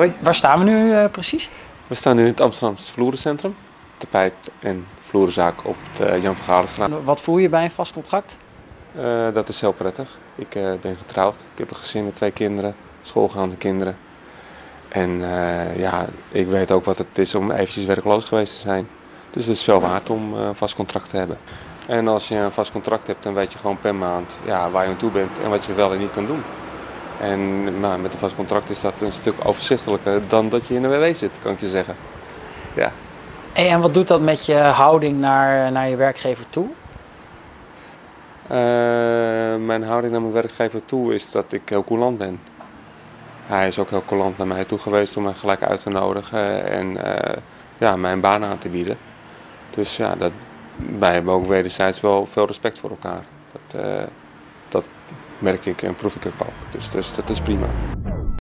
Hoi. Waar staan we nu uh, precies? We staan nu in het Amsterdamse Vloerencentrum. Tapijt en vloerenzaak op de Jan van Galenstraat. Wat voel je bij een vast contract? Uh, dat is heel prettig. Ik uh, ben getrouwd. Ik heb een gezin met twee kinderen, schoolgaande kinderen. En ja, ik weet ook wat het is om eventjes werkloos geweest te zijn. Dus het is veel waard om een vast contract te hebben. En als je een vast contract hebt, dan weet je gewoon per maand ja, waar je aan toe bent en wat je wel en niet kan doen. En nou, met een vast contract is dat een stuk overzichtelijker dan dat je in een WW zit, kan ik je zeggen. Ja. En wat doet dat met je houding naar, naar je werkgever toe? Uh, mijn houding naar mijn werkgever toe is dat ik heel coulant ben. Hij is ook heel coulant naar mij toe geweest om mij gelijk uit te nodigen en uh, ja, mijn baan aan te bieden. Dus ja, dat, wij hebben ook wederzijds wel veel respect voor elkaar. Dat, uh, dat merk ik en proef ik ook. Dus, dus dat is prima.